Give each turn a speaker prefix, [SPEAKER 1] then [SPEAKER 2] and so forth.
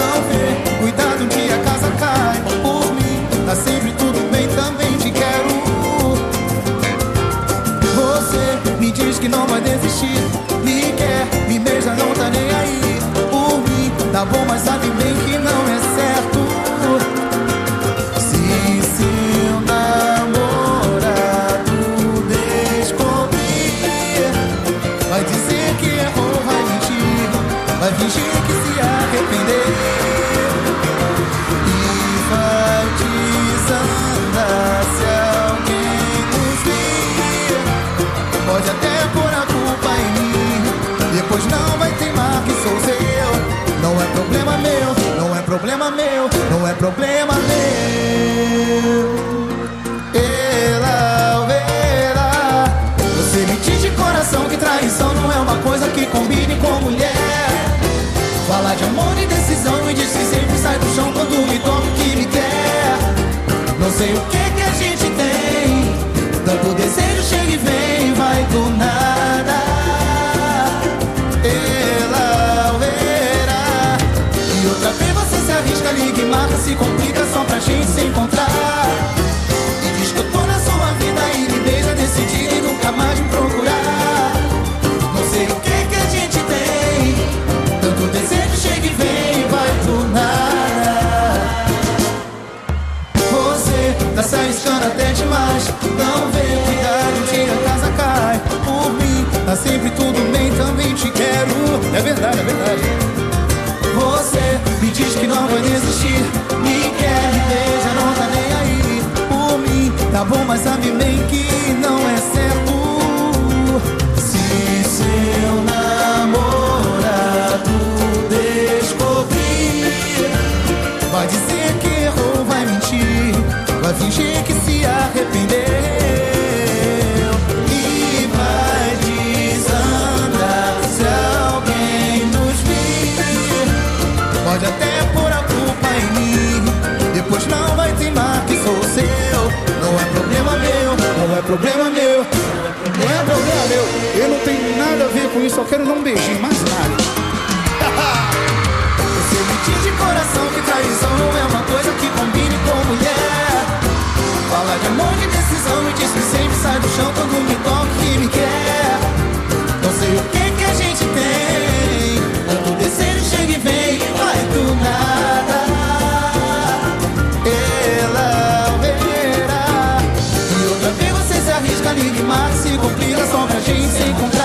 [SPEAKER 1] não vê. Cuidado, que a casa cai por mim. Tá sempre tudo bem, também te quero. Você me diz que não vai desistir. Me quer, me beija, não tá nem aí. Por mim, tá bom, mas sabe bem que não é problema meu, não é problema meu. Ela verá. Você me diz de coração que traição não é uma coisa que combine com mulher. Fala de amor e decisão e diz que sempre sai do chão quando me toca o que me quer. Não sei o que arrisca, liga e marca, se complica só pra gente se encontrar. E diz que eu tô na sua vida e me beija decidir e nunca mais me procurar. Não sei o que que a gente tem. Tanto desejo chega e vem, vai do nada. Você tá se arriscando até demais. Não vê, cuidado, dia a casa cai. Por mim, tá sempre tudo bem, bem que não é certo. Se seu namorado descobrir, vai dizer problema meu, não é problema meu, não é problema meu. Eu não tenho nada a ver com isso, só quero dar um beijinho, mais nada. Você me de coração que traição não é uma coisa que combine com mulher. Fala de amor de decisão e diz que sempre sai do chão quando me toca e me quer. Marca, se complica só pra gente se encontrar.